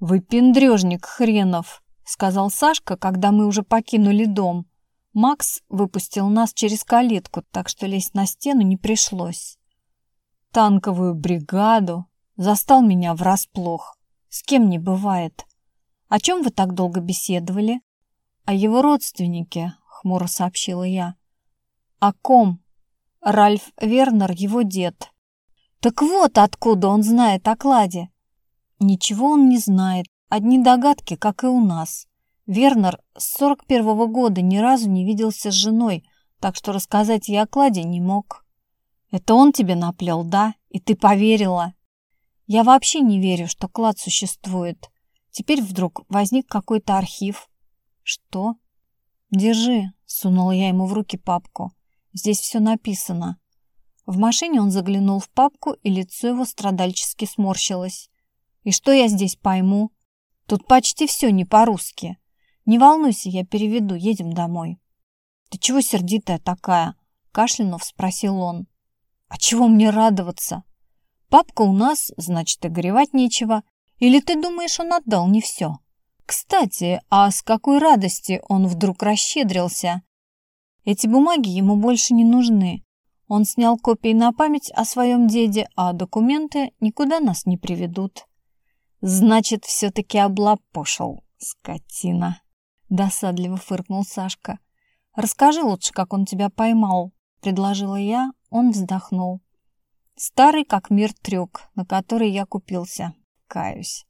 «Вы пендрежник хренов», — сказал Сашка, когда мы уже покинули дом. Макс выпустил нас через калитку, так что лезть на стену не пришлось. Танковую бригаду застал меня врасплох. С кем не бывает. О чем вы так долго беседовали? О его родственнике, хмуро сообщила я. О ком? Ральф Вернер, его дед. Так вот откуда он знает о кладе. Ничего он не знает, одни догадки, как и у нас. Вернер с 41-го года ни разу не виделся с женой, так что рассказать ей о кладе не мог. Это он тебе наплел, да? И ты поверила? Я вообще не верю, что клад существует. Теперь вдруг возник какой-то архив. Что? Держи, сунула я ему в руки папку. Здесь все написано. В машине он заглянул в папку, и лицо его страдальчески сморщилось. И что я здесь пойму? Тут почти все не по-русски. Не волнуйся, я переведу, едем домой. Ты чего сердитая такая? Кашлянув спросил он. А чего мне радоваться? Папка у нас, значит, и горевать нечего. Или ты думаешь, он отдал не все? Кстати, а с какой радости он вдруг расщедрился? Эти бумаги ему больше не нужны. Он снял копии на память о своем деде, а документы никуда нас не приведут. Значит, все-таки облапошил, скотина. Досадливо фыркнул Сашка. Расскажи лучше, как он тебя поймал, предложила я. Он вздохнул. Старый как мир трюк, на который я купился. Каюсь.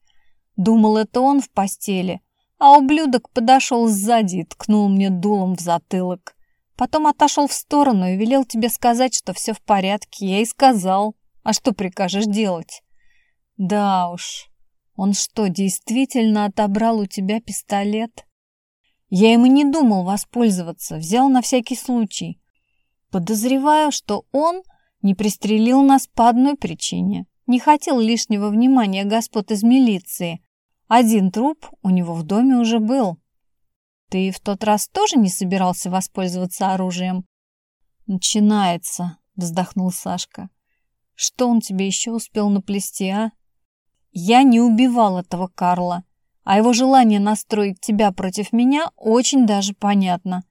Думал, это он в постели, а ублюдок подошел сзади и ткнул мне дулом в затылок. Потом отошел в сторону и велел тебе сказать, что все в порядке. Я и сказал. А что прикажешь делать? Да уж, он что, действительно отобрал у тебя пистолет? Я ему не думал воспользоваться, взял на всякий случай. Подозреваю, что он не пристрелил нас по одной причине. Не хотел лишнего внимания господ из милиции. Один труп у него в доме уже был. Ты в тот раз тоже не собирался воспользоваться оружием? Начинается, вздохнул Сашка. Что он тебе еще успел наплести, а? Я не убивал этого Карла, а его желание настроить тебя против меня очень даже понятно.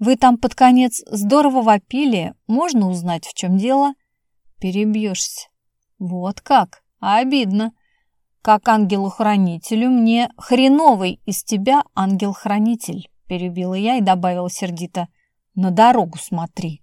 Вы там под конец здорово вопили, можно узнать, в чем дело? Перебьешься. Вот как, а обидно. Как ангелу-хранителю мне хреновый из тебя ангел-хранитель, перебила я и добавила сердито. На дорогу смотри.